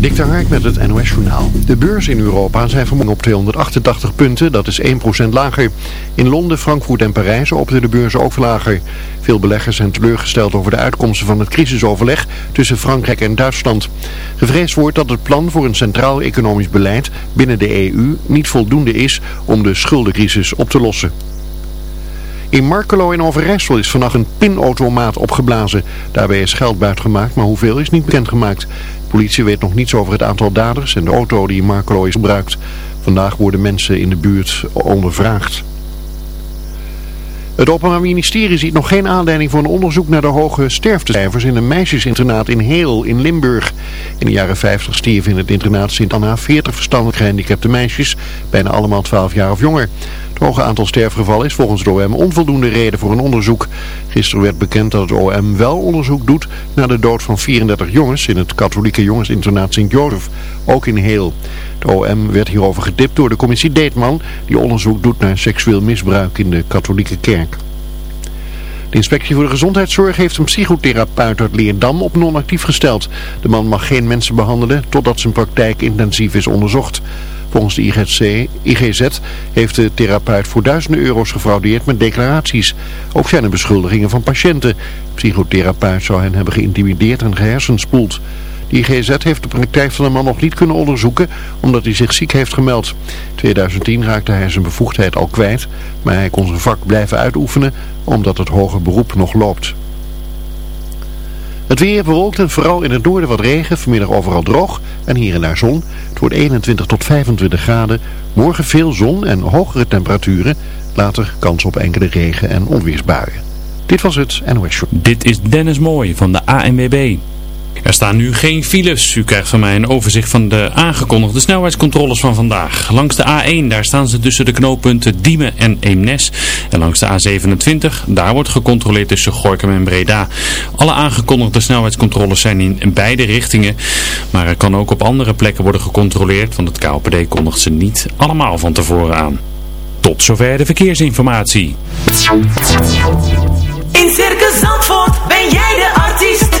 Dik Hark met het NOS Journaal. De beurs in Europa zijn vanmorgen op 288 punten, dat is 1% lager. In Londen, Frankfurt en Parijs opten de beurzen ook lager. Veel beleggers zijn teleurgesteld over de uitkomsten van het crisisoverleg tussen Frankrijk en Duitsland. Gevreesd wordt dat het plan voor een centraal economisch beleid binnen de EU niet voldoende is om de schuldencrisis op te lossen. In Markelo in Overijssel is vannacht een pinautomaat opgeblazen. Daarbij is geld buitgemaakt, maar hoeveel is niet bekendgemaakt. Politie weet nog niets over het aantal daders en de auto die in Markelo is gebruikt. Vandaag worden mensen in de buurt ondervraagd. Het Openbaar Ministerie ziet nog geen aanleiding voor een onderzoek naar de hoge sterftecijfers in een meisjesinternaat in Heel in Limburg. In de jaren 50 stierven in het internaat Sint Anna 40 verstandelijk gehandicapte meisjes, bijna allemaal 12 jaar of jonger. Het aantal sterfgevallen is volgens het OM onvoldoende reden voor een onderzoek. Gisteren werd bekend dat het OM wel onderzoek doet naar de dood van 34 jongens in het katholieke jongensinternaat Sint-Jozef, ook in Heel. De OM werd hierover gedipt door de commissie Deetman, die onderzoek doet naar seksueel misbruik in de katholieke kerk. De inspectie voor de gezondheidszorg heeft een psychotherapeut uit Leerdam op non-actief gesteld. De man mag geen mensen behandelen totdat zijn praktijk intensief is onderzocht. Volgens de IGZ heeft de therapeut voor duizenden euro's gefraudeerd met declaraties. Ook zijn er beschuldigingen van patiënten. De psychotherapeut zou hen hebben geïntimideerd en gehersenspoeld. De IGZ heeft de praktijk van de man nog niet kunnen onderzoeken omdat hij zich ziek heeft gemeld. In 2010 raakte hij zijn bevoegdheid al kwijt, maar hij kon zijn vak blijven uitoefenen omdat het hoger beroep nog loopt. Het weer bewolkt en vooral in het noorden wat regen, vanmiddag overal droog en hier en daar zon. Het wordt 21 tot 25 graden, morgen veel zon en hogere temperaturen, later kans op enkele regen- en onweersbuien. Dit was het NOS Show. Dit is Dennis Mooij van de ANWB. Er staan nu geen files. U krijgt van mij een overzicht van de aangekondigde snelheidscontroles van vandaag. Langs de A1, daar staan ze tussen de knooppunten Diemen en Eemnes. En langs de A27, daar wordt gecontroleerd tussen Gorkum en Breda. Alle aangekondigde snelheidscontroles zijn in beide richtingen. Maar er kan ook op andere plekken worden gecontroleerd, want het KLPD kondigt ze niet allemaal van tevoren aan. Tot zover de verkeersinformatie. In Circus Zandvoort ben jij de artiest.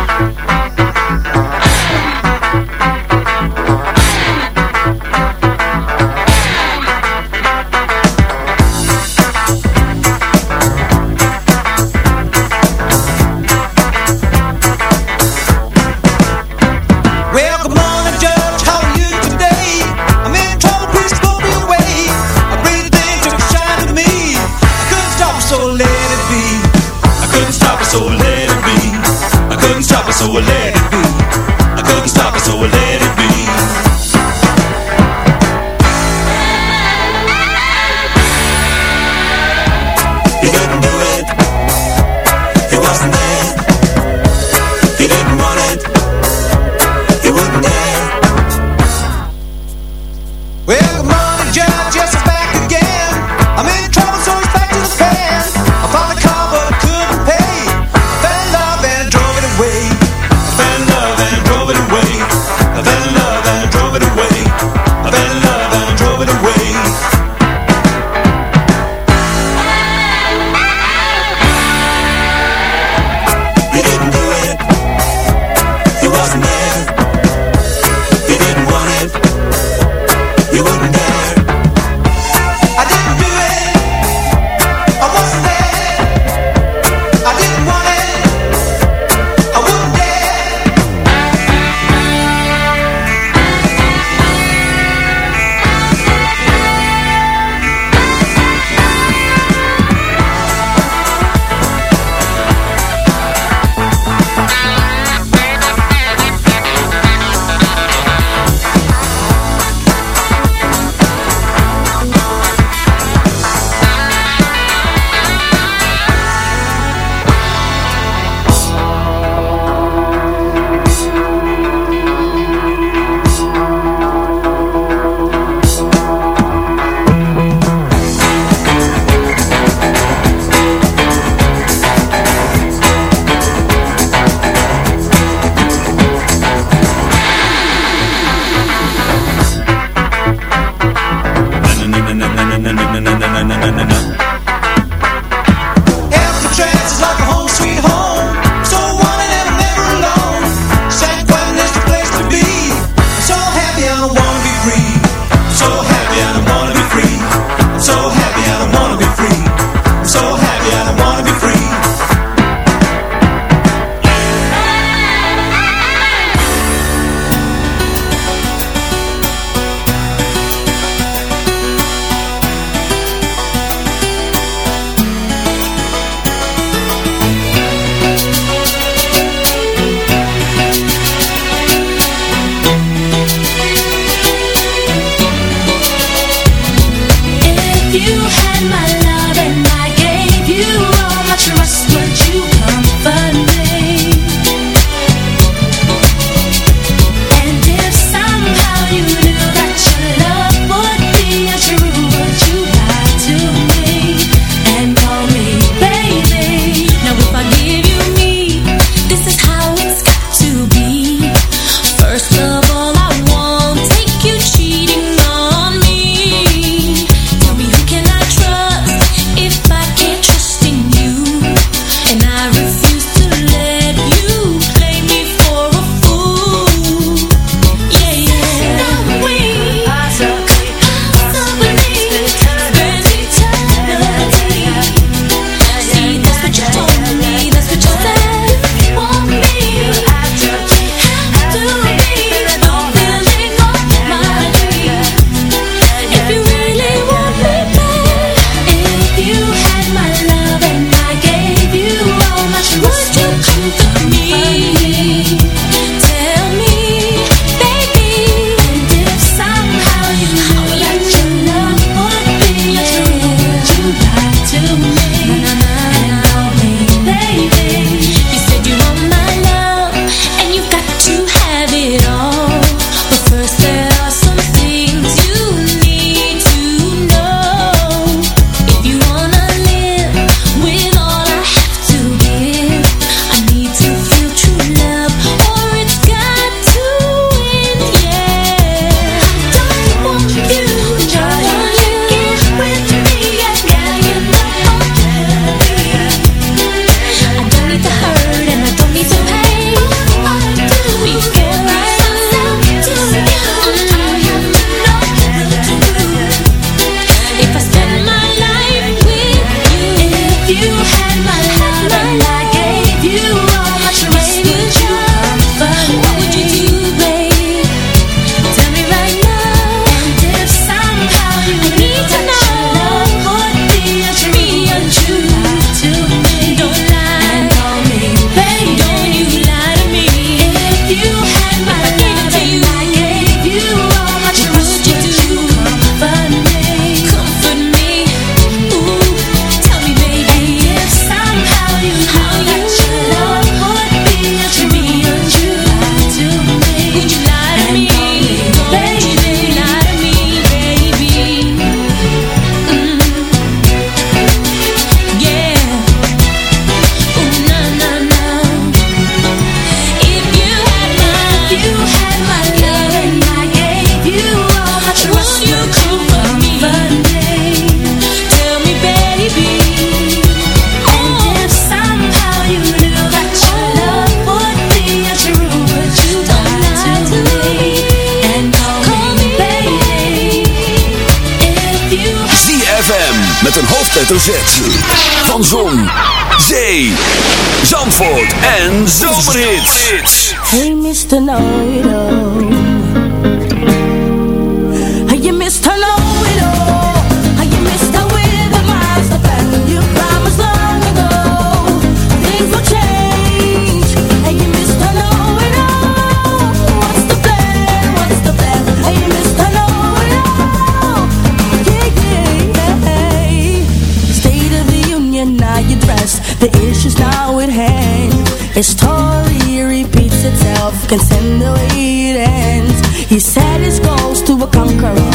can send the way it ends. He set his goals to a conqueror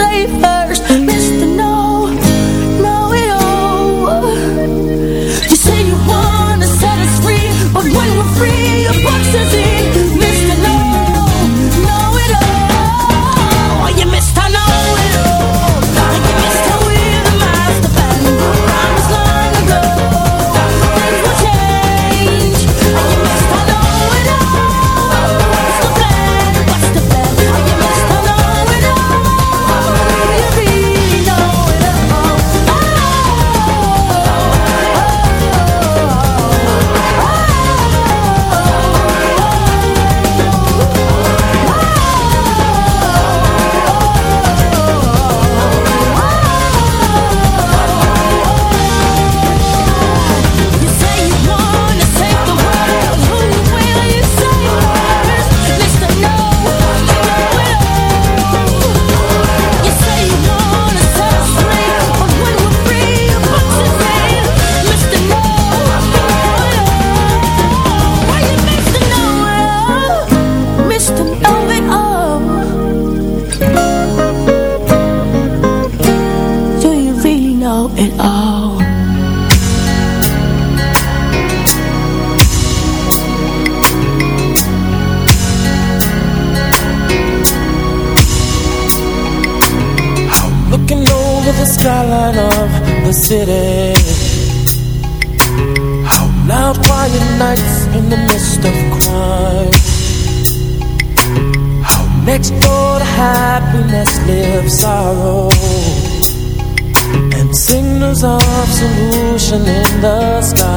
safer.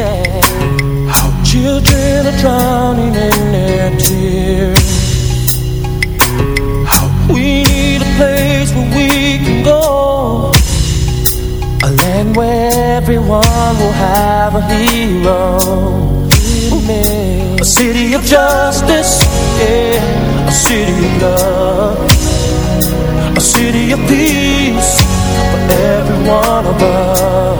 yeah. How children are drowning in their tears. How we need a place where we can go. A land where everyone will have a hero. A city of justice, yeah. A city of love. A city of peace for every one of us.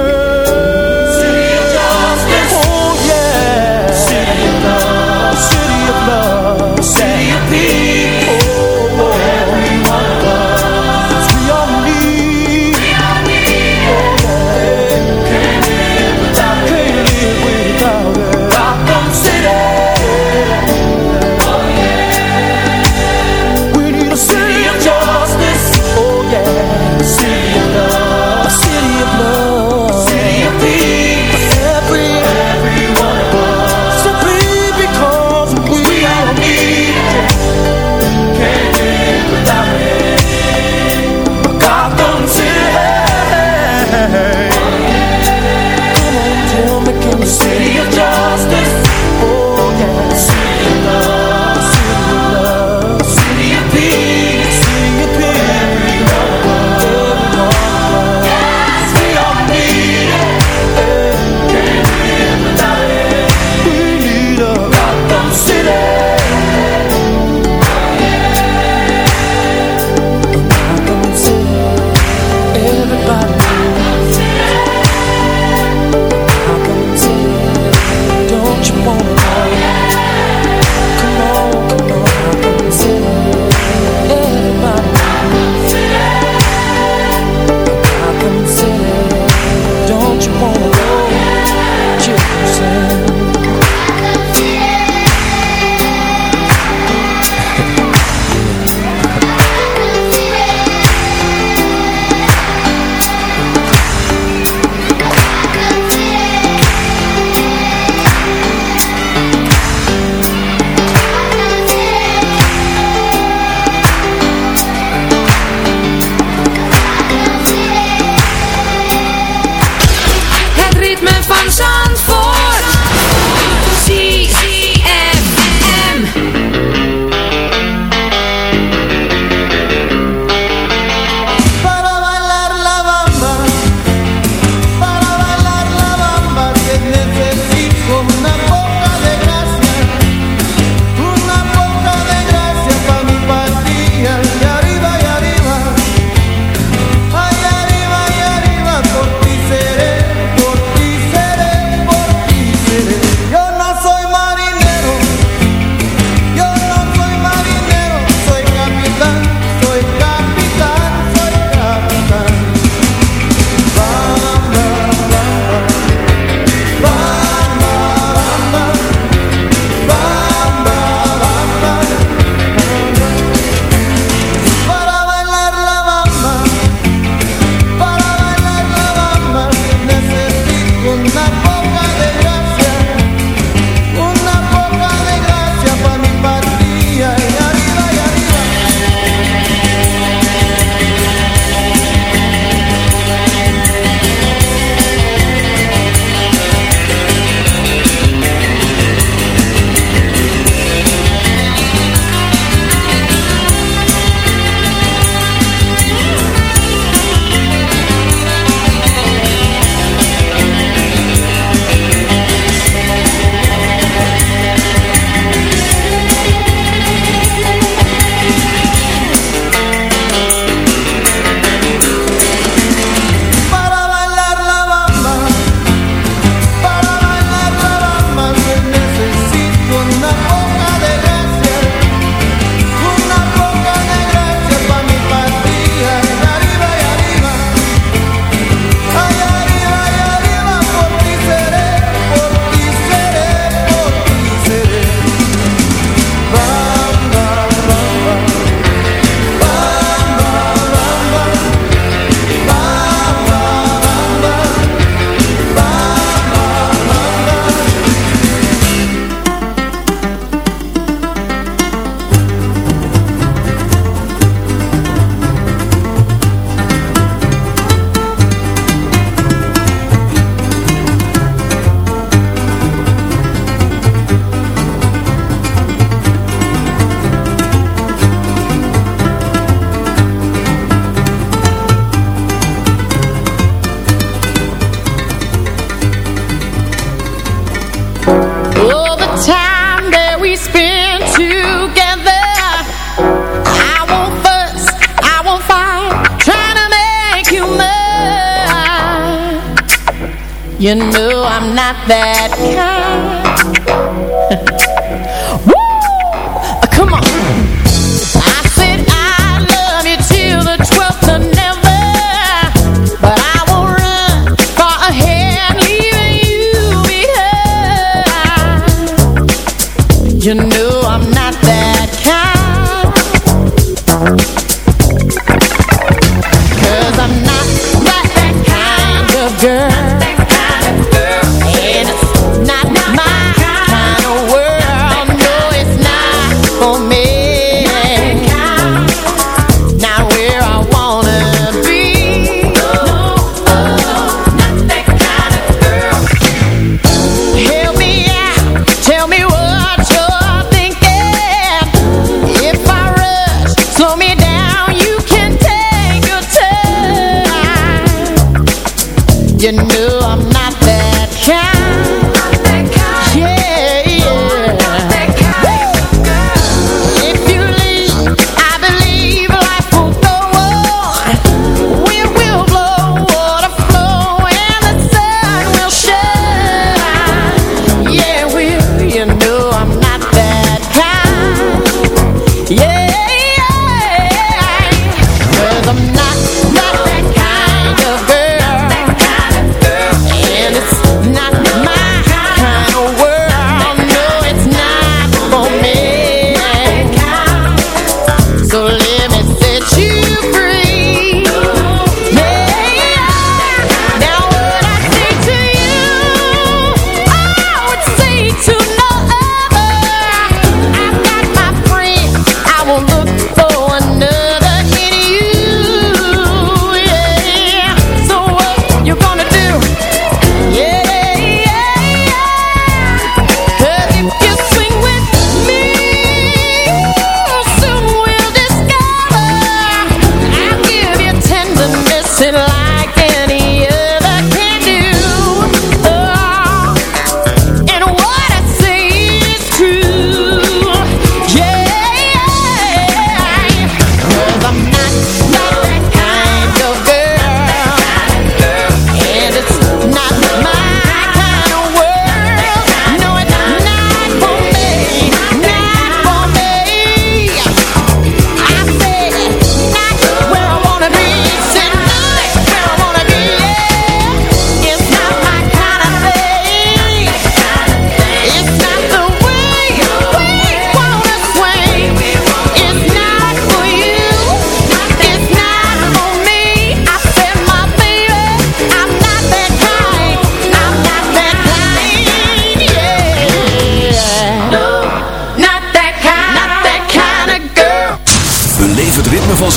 that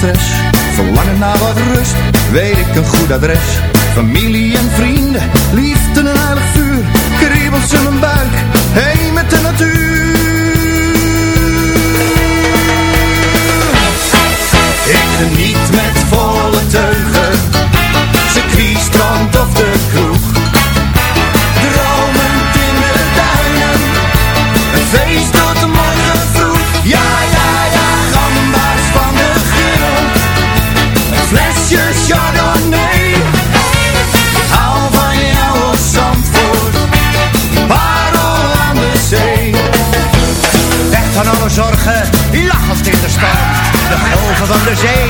stress. Verlangen naar wat rust, weet ik een goed adres. Familie en vrienden, liefde en heilig vuur. muita gente.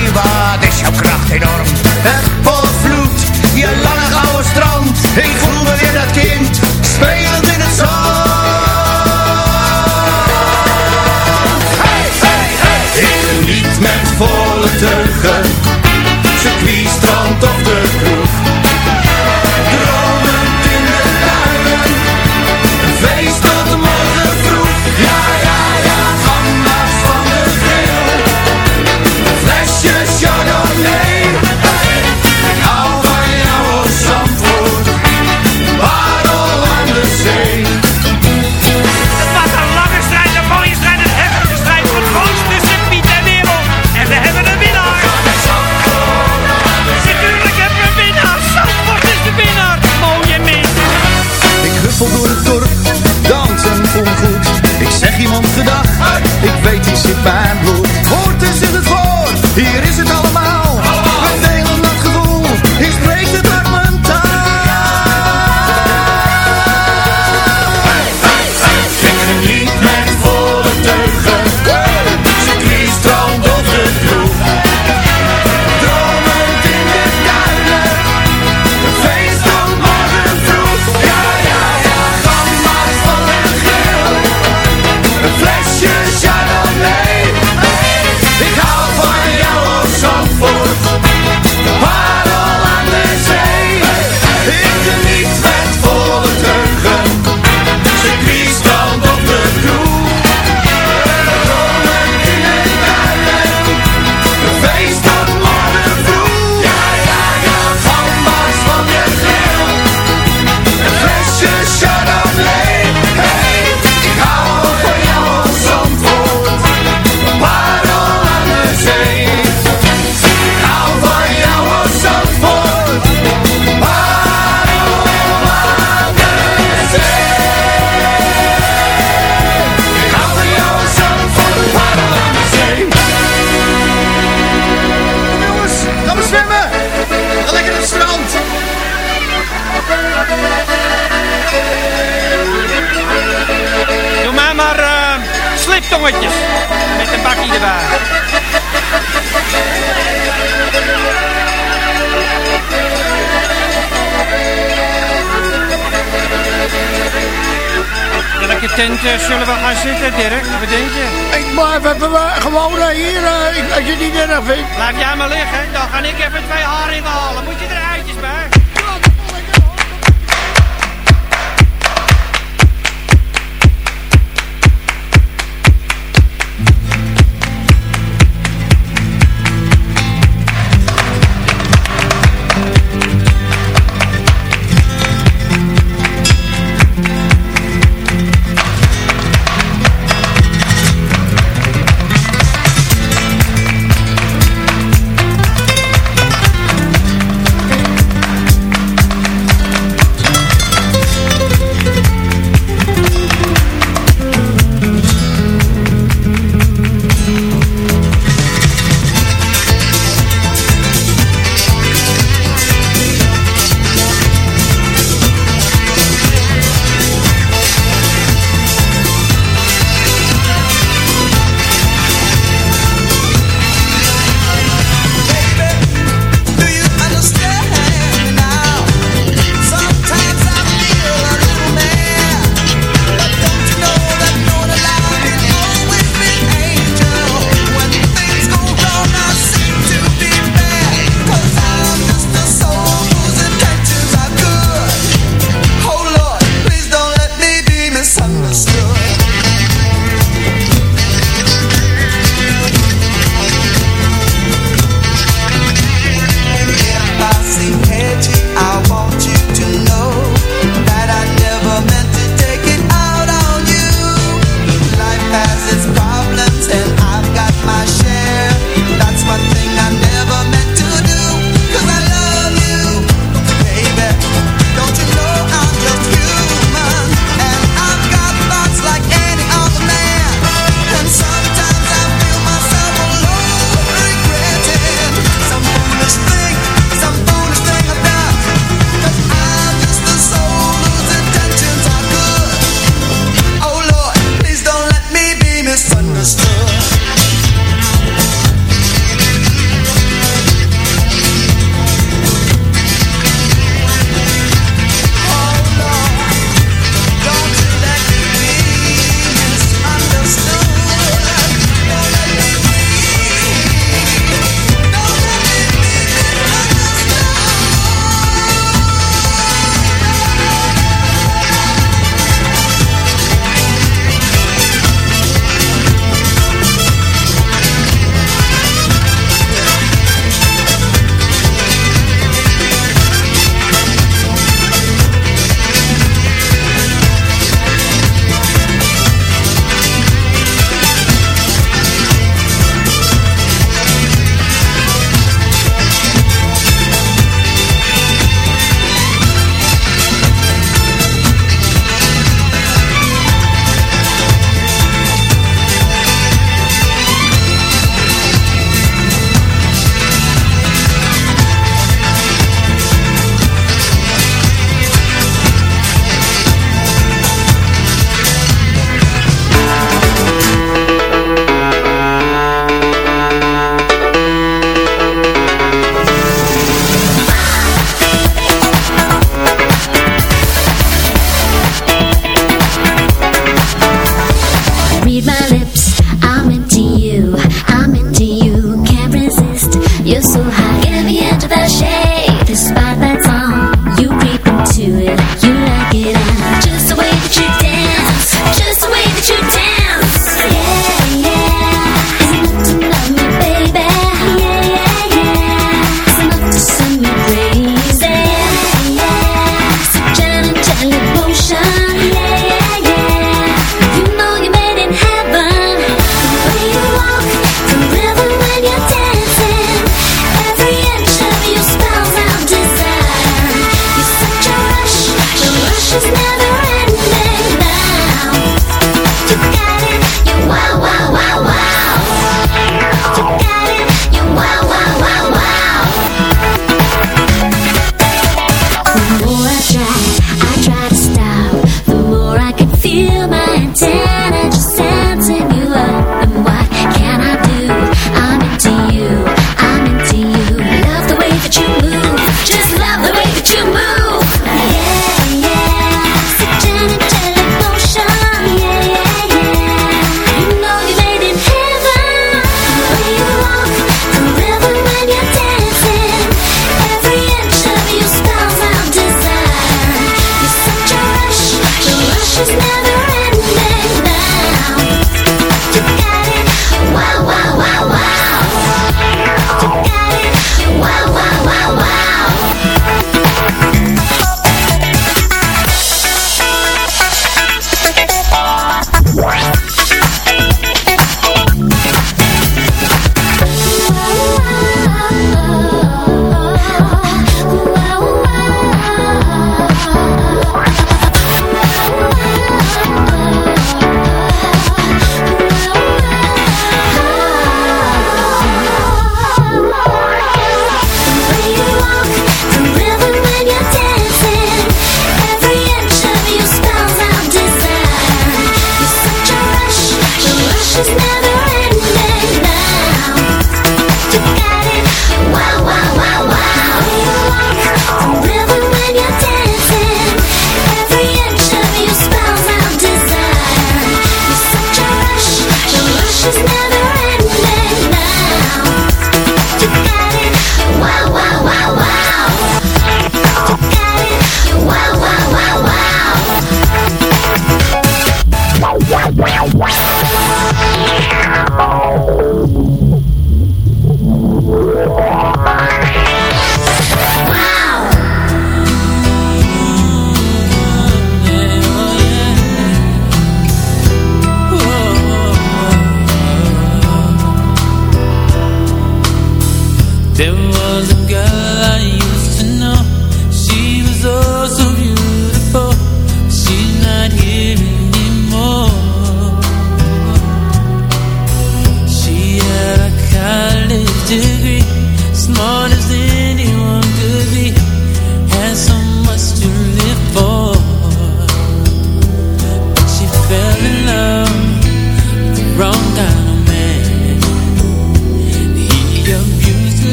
Zullen we gaan zitten, Dirk? Wat denk je? Ik blijf even eh, gewoon eh, hier, eh, als je het niet erg vindt. Blijf jij maar liggen,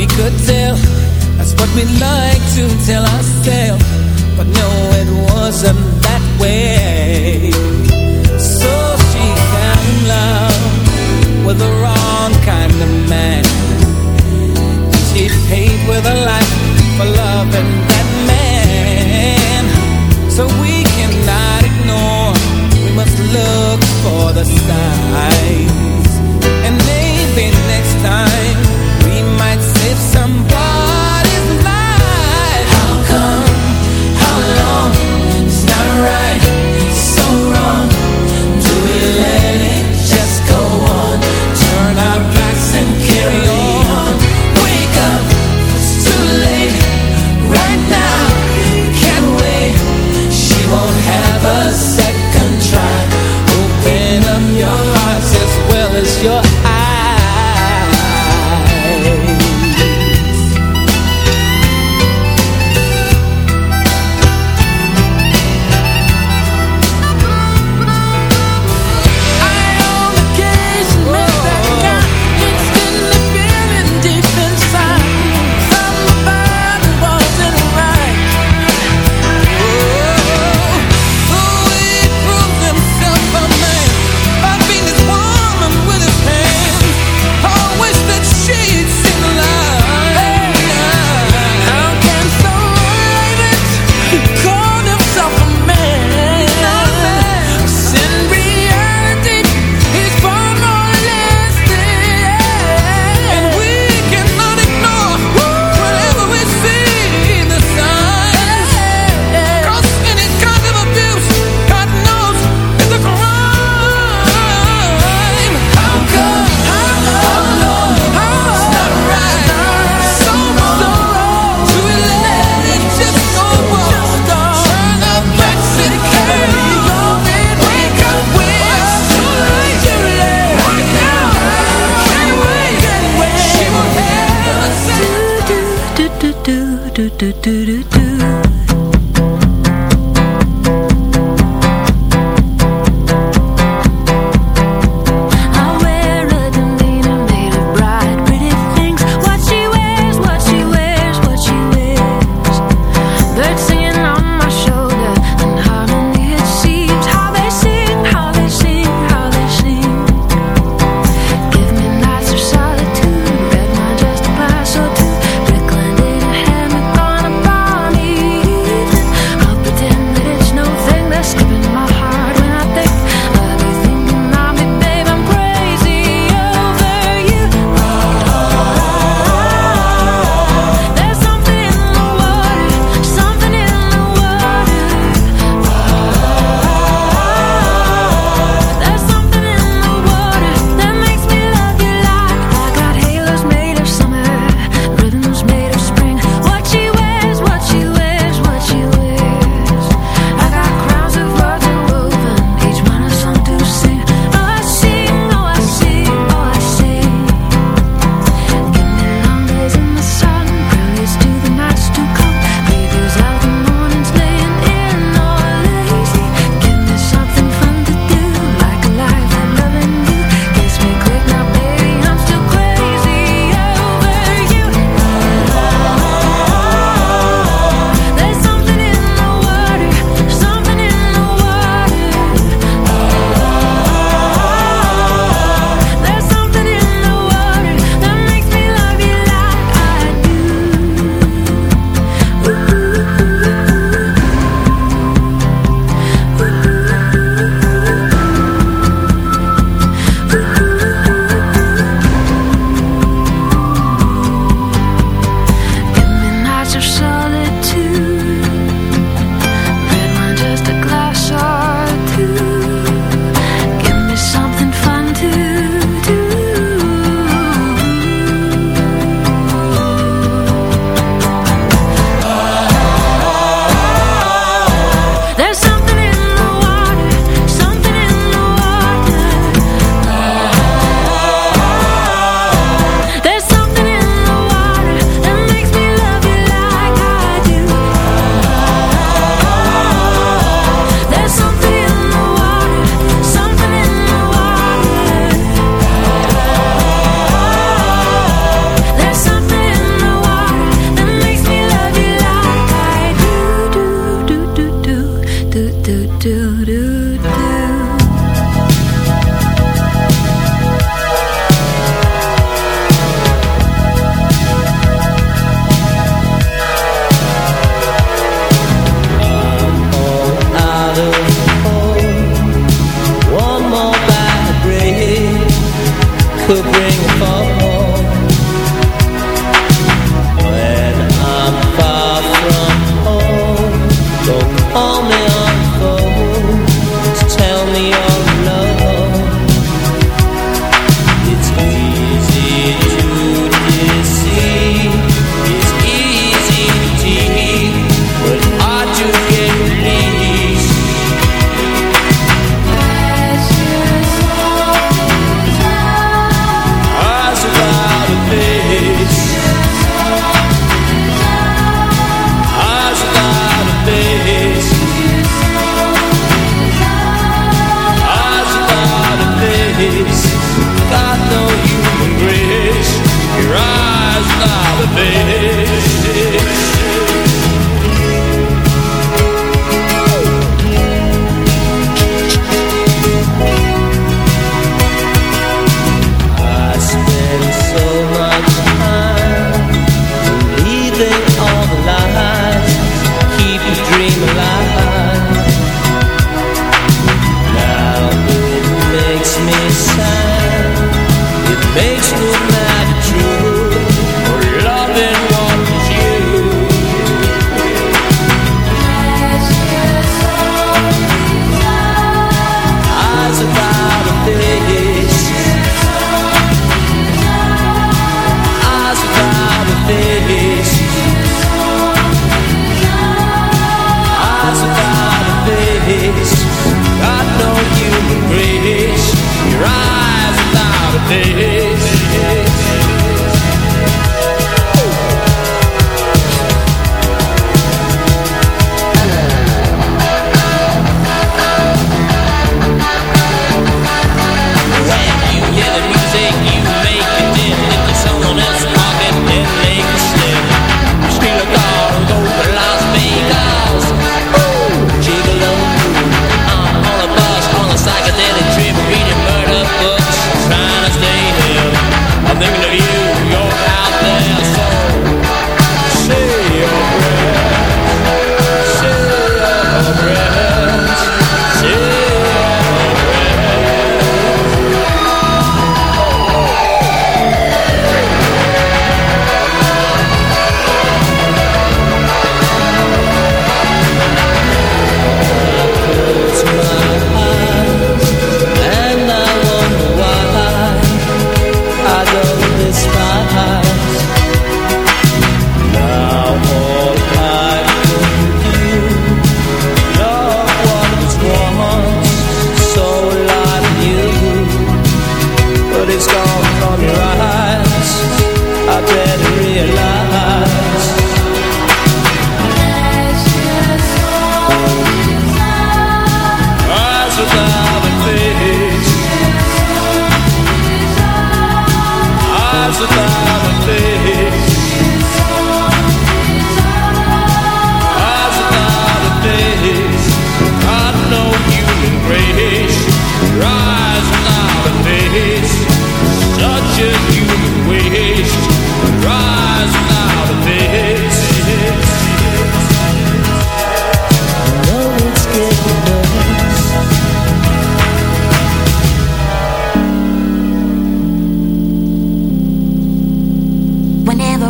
we could tell, that's what we'd like to tell ourselves. But no, it wasn't that way. So she fell in love with the wrong kind of man. She paid with her life for loving that man. So we cannot ignore, we must look for the signs.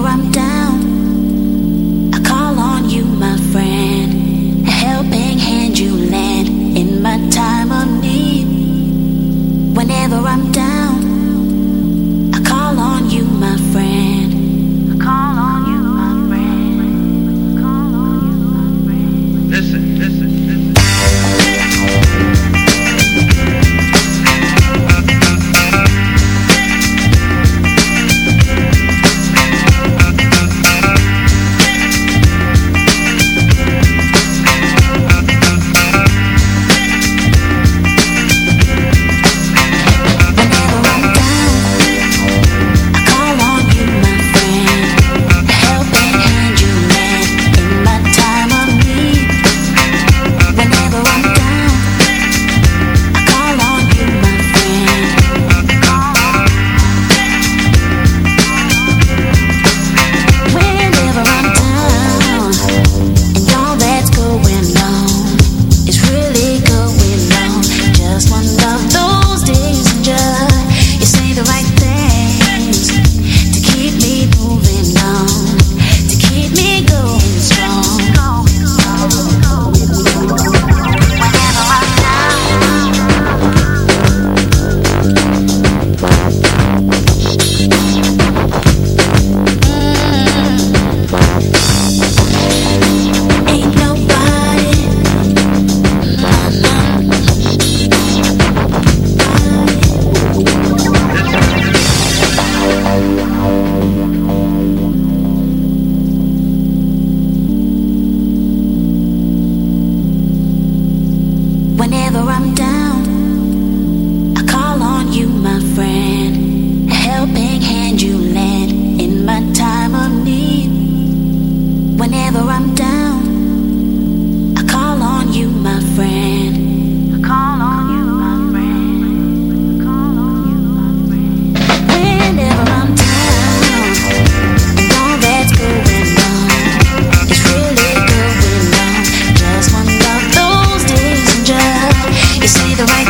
roban Whenever I'm down, I call on you, my friend. A helping hand you lend in my time of need. Whenever I'm down, I call on you, my friend. the right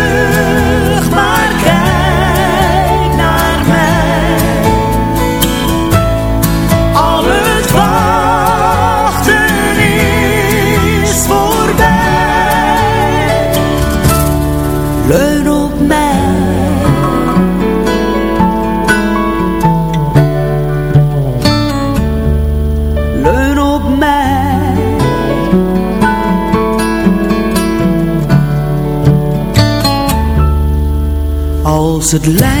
het lijkt